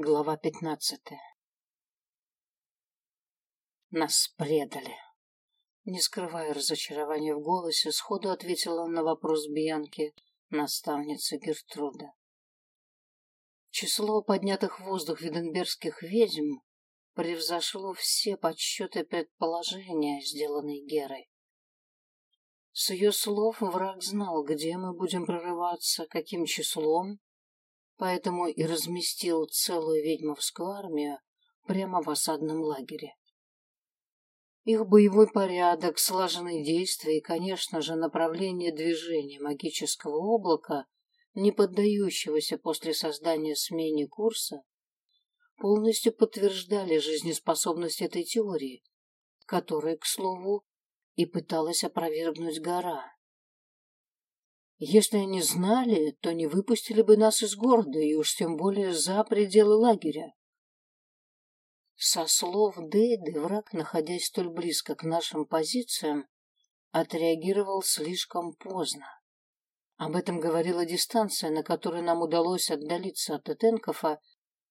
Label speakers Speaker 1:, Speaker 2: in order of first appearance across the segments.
Speaker 1: Глава пятнадцатая Нас предали. Не скрывая разочарования в голосе, сходу ответила на вопрос Бьянки наставница Гертруда. Число поднятых в воздух виденбергских ведьм превзошло все подсчеты предположения, сделанные Герой. С ее слов враг знал, где мы будем прорываться, каким числом, поэтому и разместил целую ведьмовскую армию прямо в осадном лагере. Их боевой порядок, слаженные действия и, конечно же, направление движения магического облака, не поддающегося после создания смене курса, полностью подтверждали жизнеспособность этой теории, которая, к слову, и пыталась опровергнуть гора. Если они знали, то не выпустили бы нас из города и уж тем более за пределы лагеря. Со слов Дейды, враг, находясь столь близко к нашим позициям, отреагировал слишком поздно. Об этом говорила дистанция, на которой нам удалось отдалиться от Этенкофа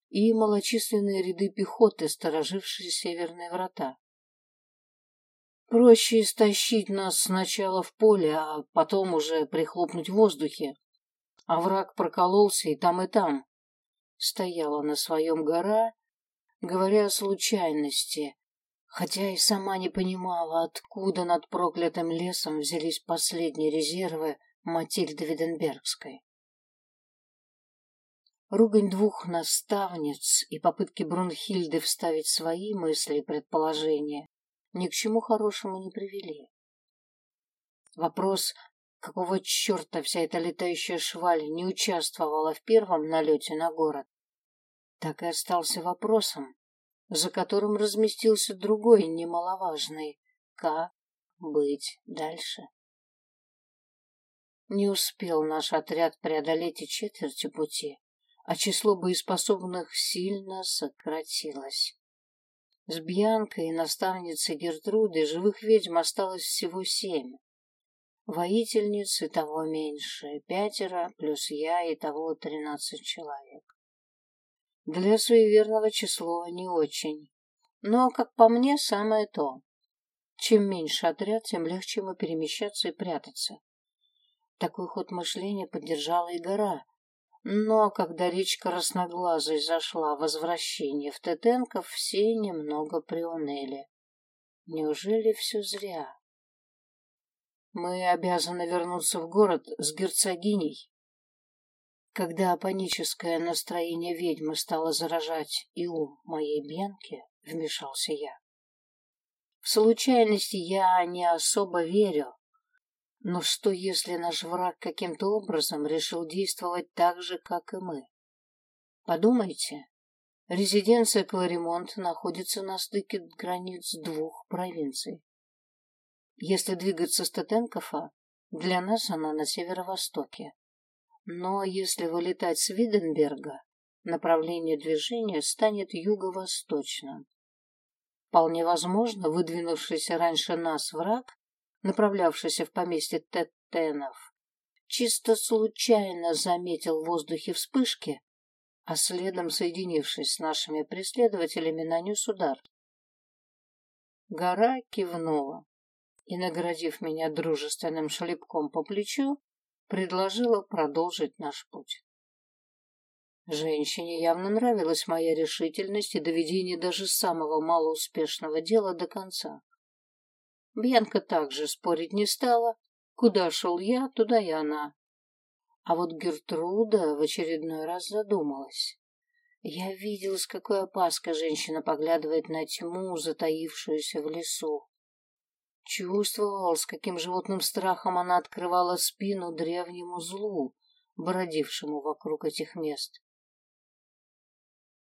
Speaker 1: и малочисленные ряды пехоты, сторожившие северные врата. Проще истощить нас сначала в поле, а потом уже прихлопнуть в воздухе. А враг прокололся и там, и там. Стояла на своем гора, говоря о случайности, хотя и сама не понимала, откуда над проклятым лесом взялись последние резервы Матильды Виденбергской. Ругань двух наставниц и попытки Брунхильды вставить свои мысли и предположения ни к чему хорошему не привели. Вопрос, какого черта вся эта летающая шваль не участвовала в первом налете на город, так и остался вопросом, за которым разместился другой немаловажный «Как быть дальше?». Не успел наш отряд преодолеть и четверти пути, а число боеспособных сильно сократилось. С Бьянкой и наставницей Гертруды живых ведьм осталось всего семь. Воительниц и того меньше, пятеро, плюс я и того тринадцать человек. Для суеверного число не очень. Но, как по мне, самое то. Чем меньше отряд, тем легче ему перемещаться и прятаться. Такой ход мышления поддержала и гора, но когда речь красноглазой зашла о возвращении в Тетенков, все немного приуныли. Неужели все зря? Мы обязаны вернуться в город с герцогиней. Когда паническое настроение ведьмы стало заражать и ум моей Бьянки, вмешался я. В случайности я не особо верю, но что, если наш враг каким-то образом решил действовать так же, как и мы? Подумайте, резиденция Кларимонт находится на стыке границ двух провинций. Если двигаться с Тетенкофа, для нас она на северо-востоке. Но если вылетать с Виденберга, направление движения станет юго-восточным. Вполне возможно, выдвинувшийся раньше нас враг направлявшийся в поместье Теттенов, чисто случайно заметил в воздухе вспышки, а следом, соединившись с нашими преследователями, нанес удар. Гора кивнула и, наградив меня дружественным шлепком по плечу, предложила продолжить наш путь. Женщине явно нравилась моя решительность и доведение даже самого малоуспешного дела до конца. Бьянка также спорить не стала. Куда шел я, туда и она. А вот Гертруда в очередной раз задумалась. Я видел, с какой опаской женщина поглядывает на тьму, затаившуюся в лесу. Чувствовал, с каким животным страхом она открывала спину древнему злу, бродившему вокруг этих мест.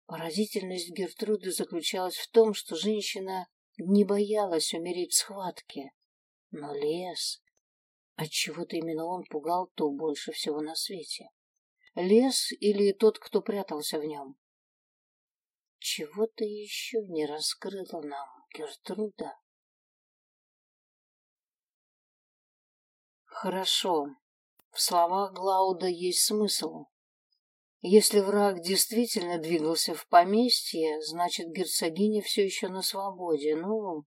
Speaker 1: Поразительность Гертруды заключалась в том, что женщина не боялась умереть в схватке. Но лес... Отчего-то именно он пугал то больше всего на свете. Лес или тот, кто прятался в нем? Чего-то еще не раскрыла нам Гертруда. Хорошо. В словах Глауда есть смысл. Если враг действительно двигался в поместье, значит, герцогиня все еще на свободе. Ну,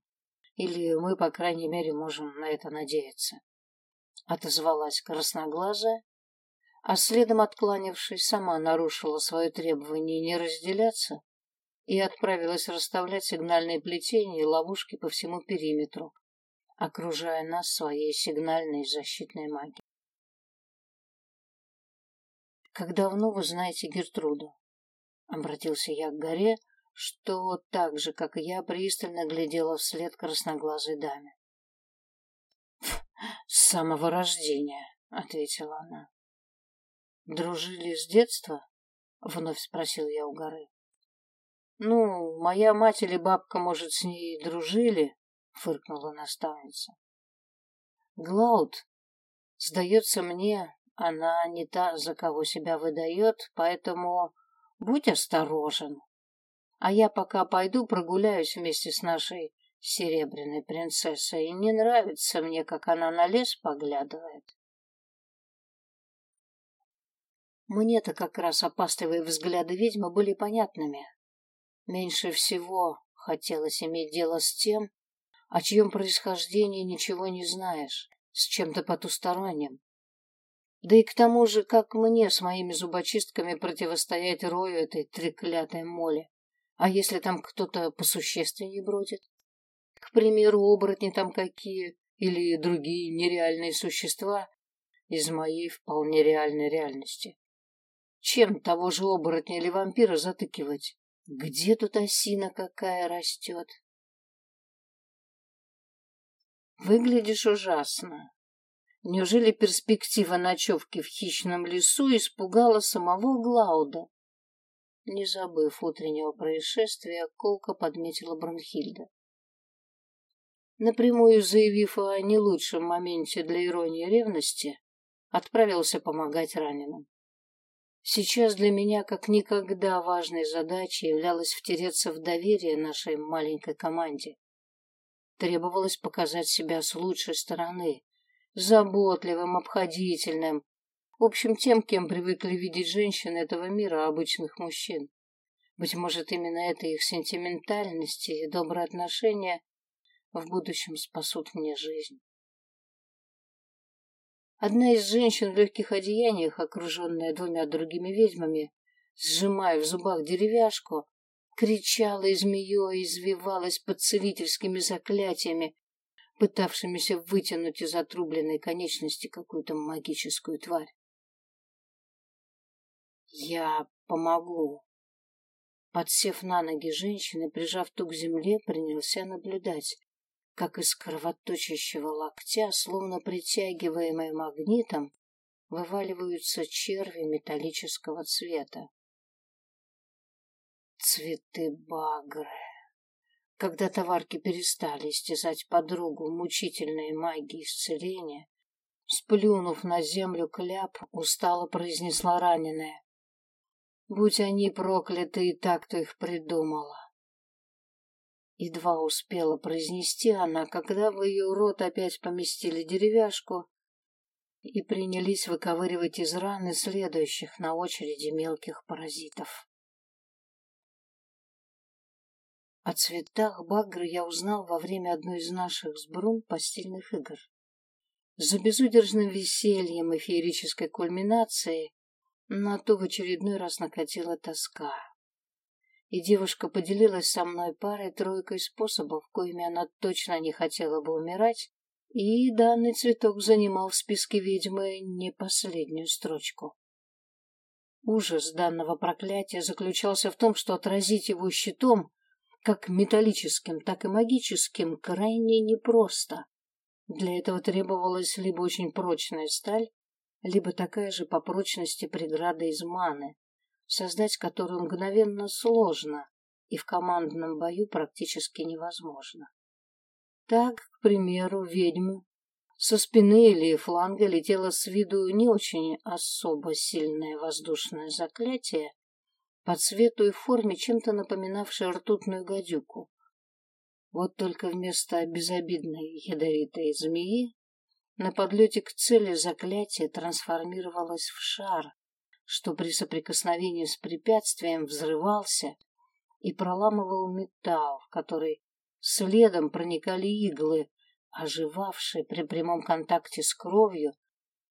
Speaker 1: или мы, по крайней мере, можем на это надеяться. Отозвалась красноглазая, а следом откланившись, сама нарушила свое требование не разделяться и отправилась расставлять сигнальные плетения и ловушки по всему периметру, окружая нас своей сигнальной защитной магией. «Как давно вы знаете Гертруду?» Обратился я к горе, что так же, как и я, пристально глядела вслед красноглазой даме. «С самого рождения», — ответила она. «Дружили с детства?» — вновь спросил я у горы. «Ну, моя мать или бабка, может, с ней дружили?» — фыркнула наставница. «Глауд, сдается мне, она не та, за кого себя выдает, поэтому будь осторожен. А я пока пойду прогуляюсь вместе с нашей серебряной принцессой. И не нравится мне, как она на лес поглядывает. Мне-то как раз опасливые взгляды ведьмы были понятными. Меньше всего хотелось иметь дело с тем, о чьем происхождении ничего не знаешь, с чем-то потусторонним. Да и к тому же, как мне с моими зубочистками противостоять рою этой треклятой моли? А если там кто-то посущественнее бродит? К примеру, оборотни там какие или другие нереальные существа из моей вполне реальной реальности. Чем того же оборотня или вампира затыкивать? Где тут осина какая растет? Выглядишь ужасно, Неужели перспектива ночевки в хищном лесу испугала самого Глауда? Не забыв утреннего происшествия, колко подметила Бронхильда. Напрямую заявив о не лучшем моменте для иронии ревности, отправился помогать раненым. Сейчас для меня как никогда важной задачей являлось втереться в доверие нашей маленькой команде. Требовалось показать себя с лучшей стороны, заботливым, обходительным. В общем, тем, кем привыкли видеть женщины этого мира, обычных мужчин. Быть может, именно это их сентиментальность и добрые отношения в будущем спасут мне жизнь. Одна из женщин в легких одеяниях, окруженная двумя другими ведьмами, сжимая в зубах деревяшку, кричала и змеей извивалась под целительскими заклятиями, пытавшимися вытянуть из отрубленной конечности какую-то магическую тварь. «Я помогу». Подсев на ноги женщины, прижав ту к земле, принялся наблюдать, как из кровоточащего локтя, словно притягиваемые магнитом, вываливаются черви металлического цвета. Цветы багры. Когда товарки перестали истязать подругу мучительной магией исцеления, сплюнув на землю кляп, устало произнесла раненая. Будь они прокляты, и так кто их придумала. Едва успела произнести она, когда в ее рот опять поместили деревяшку и принялись выковыривать из раны следующих на очереди мелких паразитов. О цветах багры я узнал во время одной из наших с постельных игр. За безудержным весельем и феерической кульминацией на ту в очередной раз накатила тоска. И девушка поделилась со мной парой-тройкой способов, коими она точно не хотела бы умирать, и данный цветок занимал в списке ведьмы не последнюю строчку. Ужас данного проклятия заключался в том, что отразить его щитом как металлическим, так и магическим, крайне непросто. Для этого требовалась либо очень прочная сталь, либо такая же по прочности преграда из маны, создать которую мгновенно сложно и в командном бою практически невозможно. Так, к примеру, ведьму со спины или фланга летело с виду не очень особо сильное воздушное заклятие, по цвету и форме чем-то напоминавшая ртутную гадюку. Вот только вместо безобидной ядовитой змеи на подлете к цели заклятие трансформировалось в шар, что при соприкосновении с препятствием взрывался и проламывал металл, в который следом проникали иглы, оживавшие при прямом контакте с кровью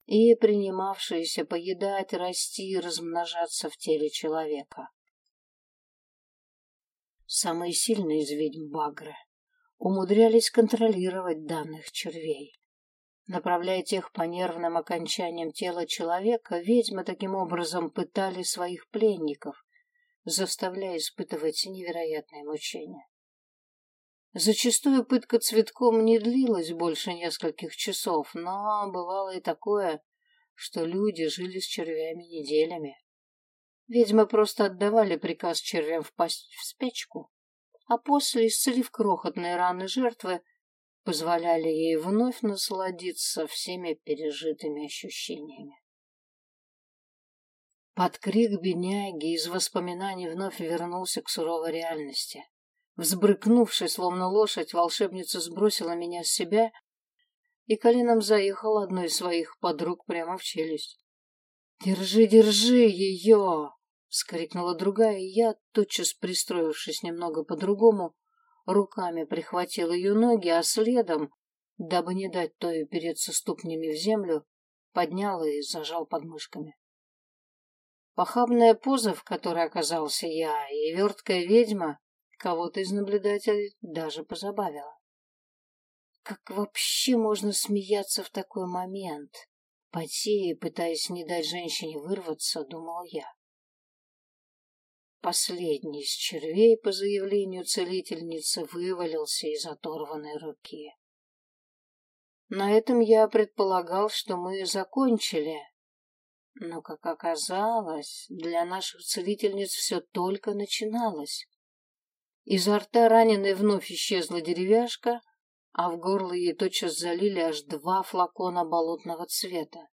Speaker 1: и принимавшиеся поедать, расти и размножаться в теле человека. Самые сильные из ведьм Багры умудрялись контролировать данных червей. Направляя тех по нервным окончаниям тела человека, ведьмы таким образом пытали своих пленников, заставляя испытывать невероятные мучения. Зачастую пытка цветком не длилась больше нескольких часов, но бывало и такое, что люди жили с червями неделями. Ведьмы просто отдавали приказ червям впасть в спячку, а после, исцелив крохотные раны жертвы, позволяли ей вновь насладиться всеми пережитыми ощущениями. Под крик бедняги из воспоминаний вновь вернулся к суровой реальности. Взбрыкнувшись, словно лошадь, волшебница сбросила меня с себя и коленом заехала одной из своих подруг прямо в челюсть. «Держи, держи ее!» — вскрикнула другая, и я, тотчас пристроившись немного по-другому, руками прихватил ее ноги, а следом, дабы не дать той упереться ступнями в землю, поднял и зажал подмышками. Похабная поза, в которой оказался я, и верткая ведьма кого-то из наблюдателей даже позабавила. Как вообще можно смеяться в такой момент? Потея, пытаясь не дать женщине вырваться, думал я. Последний из червей, по заявлению целительницы, вывалился из оторванной руки. На этом я предполагал, что мы закончили. Но, как оказалось, для наших целительниц все только начиналось. Изо рта раненой вновь исчезла деревяшка, а в горло ей тотчас залили аж два флакона болотного цвета.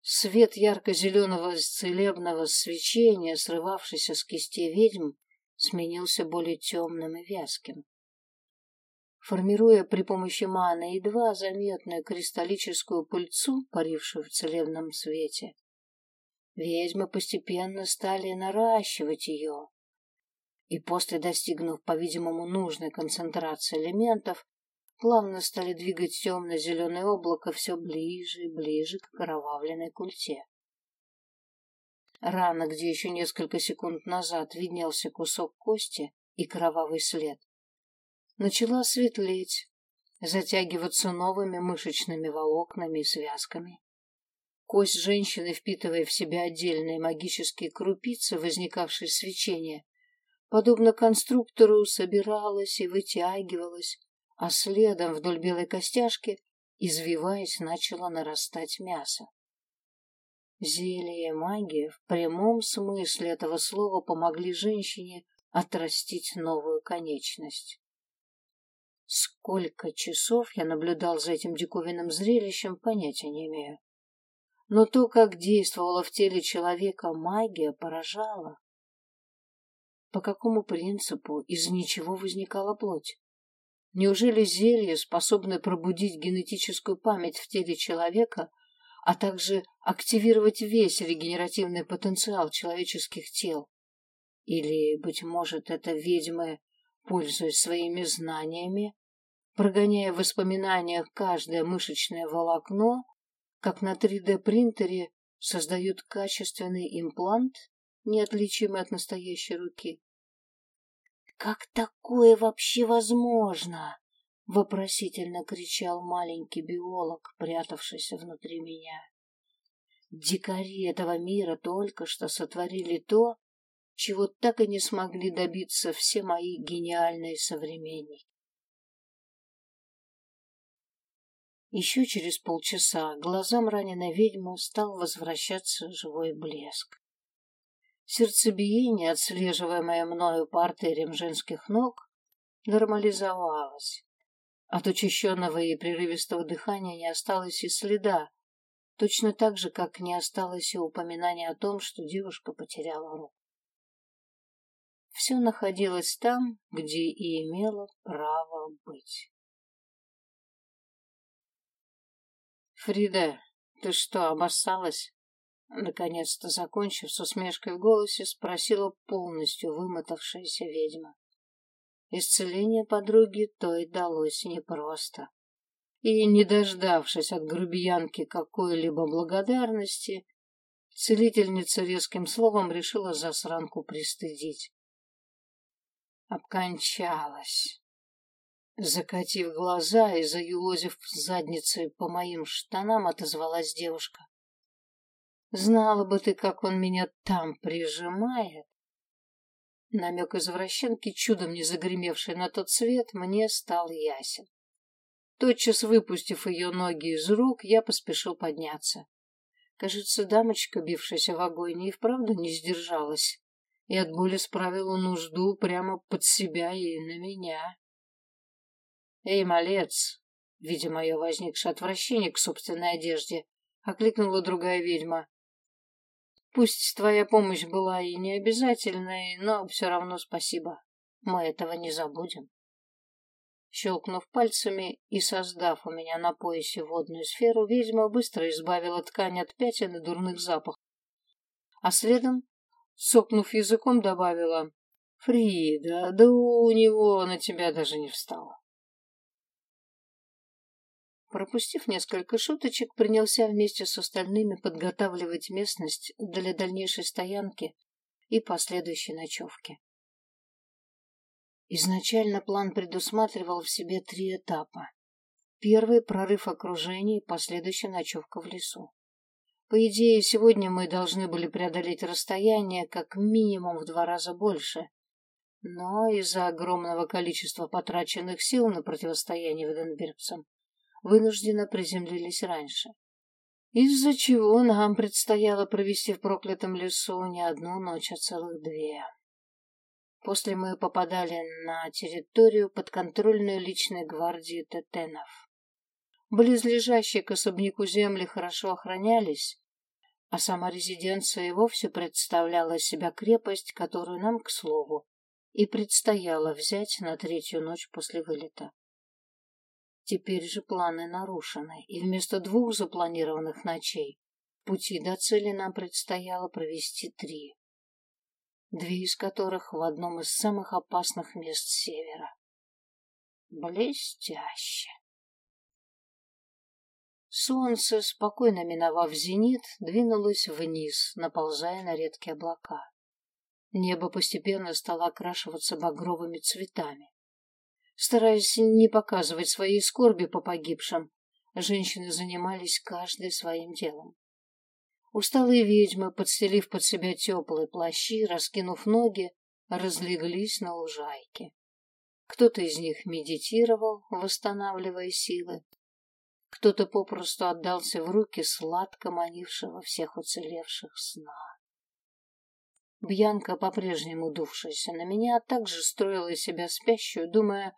Speaker 1: Свет ярко-зеленого целебного свечения, срывавшийся с кисти ведьм, сменился более темным и вязким. Формируя при помощи маны едва заметную кристаллическую пыльцу, парившую в целебном свете, ведьмы постепенно стали наращивать ее, и после достигнув, по-видимому, нужной концентрации элементов, плавно стали двигать темно-зеленое облако все ближе и ближе к кровавленной культе. Рана, где еще несколько секунд назад виднелся кусок кости и кровавый след, начала светлеть, затягиваться новыми мышечными волокнами и связками. Кость женщины, впитывая в себя отдельные магические крупицы, возникавшие свечения, подобно конструктору, собиралась и вытягивалась, а следом вдоль белой костяшки, извиваясь, начало нарастать мясо. Зелье и магия в прямом смысле этого слова помогли женщине отрастить новую конечность. Сколько часов я наблюдал за этим диковинным зрелищем, понятия не имею. Но то, как действовала в теле человека магия, поражало. По какому принципу из ничего возникала плоть? Неужели зелье способно пробудить генетическую память в теле человека, а также активировать весь регенеративный потенциал человеческих тел? Или, быть может, это ведьмы, пользуясь своими знаниями, прогоняя в воспоминаниях каждое мышечное волокно, как на 3D-принтере создают качественный имплант, неотличимый от настоящей руки? «Как такое вообще возможно?» — вопросительно кричал маленький биолог, прятавшийся внутри меня. Дикари этого мира только что сотворили то, чего так и не смогли добиться все мои гениальные современники. Еще через полчаса глазам раненой ведьмы стал возвращаться живой блеск. Сердцебиение, отслеживаемое мною по артериям женских ног, нормализовалось. От учащенного и прерывистого дыхания не осталось и следа, точно так же, как не осталось и упоминания о том, что девушка потеряла руку. Все находилось там, где и имело право быть. «Фрида, ты что, обоссалась?» Наконец-то, закончив с усмешкой в голосе, спросила полностью вымотавшаяся ведьма. Исцеление подруги то и далось непросто. И, не дождавшись от грубиянки какой-либо благодарности, целительница резким словом решила засранку пристыдить. Обкончалась. Закатив глаза и заюлозив задницей по моим штанам, отозвалась девушка. Знала бы ты, как он меня там прижимает. Намек извращенки, чудом не загремевший на тот свет, мне стал ясен. Тотчас выпустив ее ноги из рук, я поспешил подняться. Кажется, дамочка, бившаяся в огонь, и вправду не сдержалась, и от боли справила нужду прямо под себя и на меня. «Эй, малец!» Видя мое возникшее отвращение к собственной одежде, окликнула другая ведьма. Пусть твоя помощь была и не обязательной, но все равно спасибо. Мы этого не забудем. Щелкнув пальцами и создав у меня на поясе водную сферу, ведьма быстро избавила ткань от пятен и дурных запахов. А следом, сокнув языком, добавила «Фрида, да у него на тебя даже не встало». Пропустив несколько шуточек, принялся вместе с остальными подготавливать местность для дальнейшей стоянки и последующей ночевки. Изначально план предусматривал в себе три этапа. Первый — прорыв окружения и последующая ночевка в лесу. По идее, сегодня мы должны были преодолеть расстояние как минимум в два раза больше. Но из-за огромного количества потраченных сил на противостояние Вденбергцам вынужденно приземлились раньше. Из-за чего нам предстояло провести в проклятом лесу не одну ночь, а целых две. После мы попадали на территорию подконтрольную личной гвардии Тетенов. Близлежащие к особняку земли хорошо охранялись, а сама резиденция и вовсе представляла себя крепость, которую нам, к слову, и предстояло взять на третью ночь после вылета. Теперь же планы нарушены, и вместо двух запланированных ночей пути до цели нам предстояло провести три, две из которых в одном из самых опасных мест севера. Блестяще! Солнце, спокойно миновав зенит, двинулось вниз, наползая на редкие облака. Небо постепенно стало окрашиваться багровыми цветами. Стараясь не показывать своей скорби по погибшим, женщины занимались каждой своим делом. Усталые ведьмы, подстелив под себя теплые плащи, раскинув ноги, разлеглись на лужайке. Кто-то из них медитировал, восстанавливая силы, кто-то попросту отдался в руки сладко манившего всех уцелевших сна. Бьянка, по-прежнему дувшаяся на меня, также строила себя спящую, думая,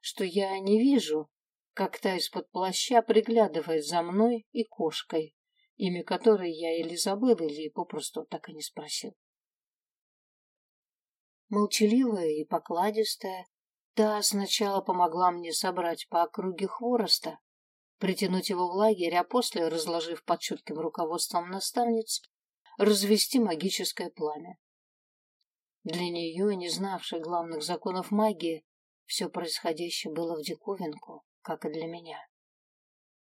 Speaker 1: что я не вижу, как та из-под плаща приглядывает за мной и кошкой, имя которой я или забыл, или попросту так и не спросил. Молчаливая и покладистая, та сначала помогла мне собрать по округе хвороста, притянуть его в лагерь, а после, разложив под чутким руководством наставниц, развести магическое пламя. Для нее, не знавшей главных законов магии, все происходящее было в диковинку, как и для меня.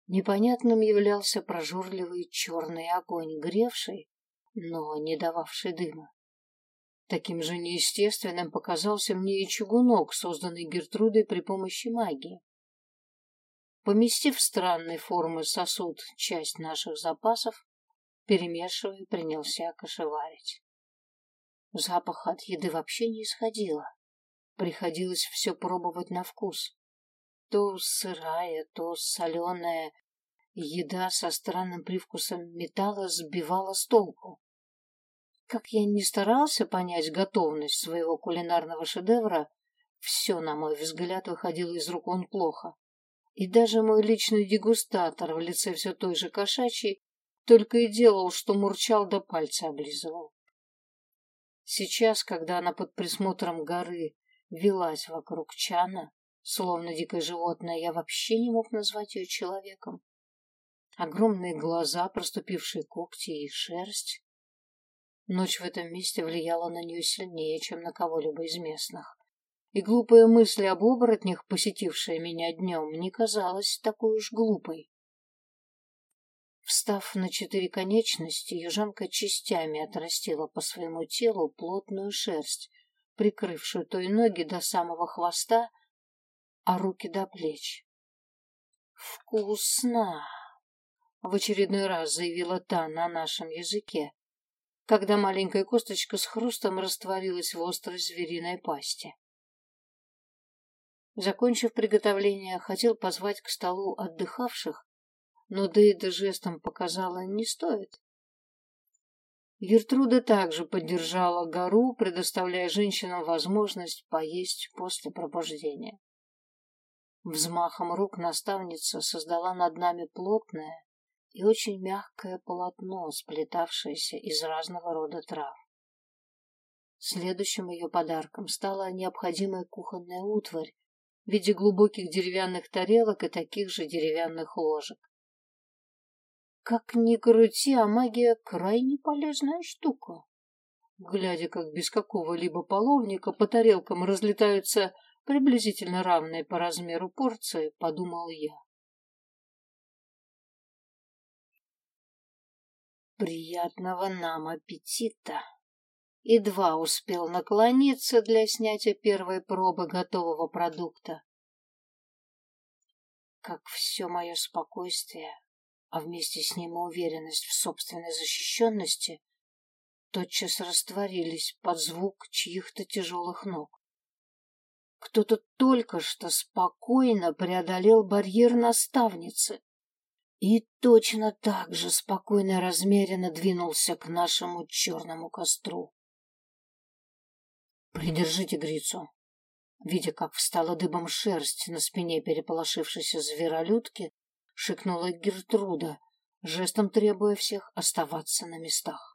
Speaker 1: Непонятным являлся прожорливый черный огонь, гревший, но не дававший дыма. Таким же неестественным показался мне и чугунок, созданный Гертрудой при помощи магии. Поместив странной формы сосуд часть наших запасов, перемешивая, принялся кошеварить. Запах от еды вообще не исходило. Приходилось все пробовать на вкус. То сырая, то соленая. Еда со странным привкусом металла сбивала с толку. Как я не старался понять готовность своего кулинарного шедевра, все, на мой взгляд, выходило из рук он плохо. И даже мой личный дегустатор в лице все той же кошачьей только и делал, что мурчал да пальцы облизывал. Сейчас, когда она под присмотром горы велась вокруг Чана, словно дикое животное, я вообще не мог назвать ее человеком. огромные глаза, проступившие когти и шерсть. Ночь в этом месте влияла на нее сильнее, чем на кого-либо из местных. И глупая мысль об оборотнях, посетившая меня днем, не казалась такой уж глупой. Встав на четыре конечности, южанка частями отрастила по своему телу плотную шерсть, прикрывшую то и ноги до самого хвоста, а руки до плеч. «Вкусно!» — в очередной раз заявила та на нашем языке, когда маленькая косточка с хрустом растворилась в острой звериной пасти. Закончив приготовление, хотел позвать к столу отдыхавших, но Дейда жестом показала «не стоит». Гертруда также поддержала гору, предоставляя женщинам возможность поесть после пробуждения. Взмахом рук наставница создала над нами плотное и очень мягкое полотно, сплетавшееся из разного рода трав. Следующим ее подарком стала необходимая кухонная утварь в виде глубоких деревянных тарелок и таких же деревянных ложек. Как ни крути, а магия крайне полезная штука. Глядя, как без какого-либо половника по тарелкам разлетаются приблизительно равные по размеру порции, подумал я. Приятного нам аппетита! Едва успел наклониться для снятия первой пробы готового продукта. Как все мое спокойствие а вместе с ним и уверенность в собственной защищенности, тотчас растворились под звук чьих-то тяжелых ног. Кто-то только что спокойно преодолел барьер наставницы и точно так же спокойно и размеренно двинулся к нашему черному костру. «Придержите грицу!» Видя, как встала дыбом шерсть на спине переполошившейся зверолюдки, шикнула Гертруда, жестом требуя всех оставаться на местах.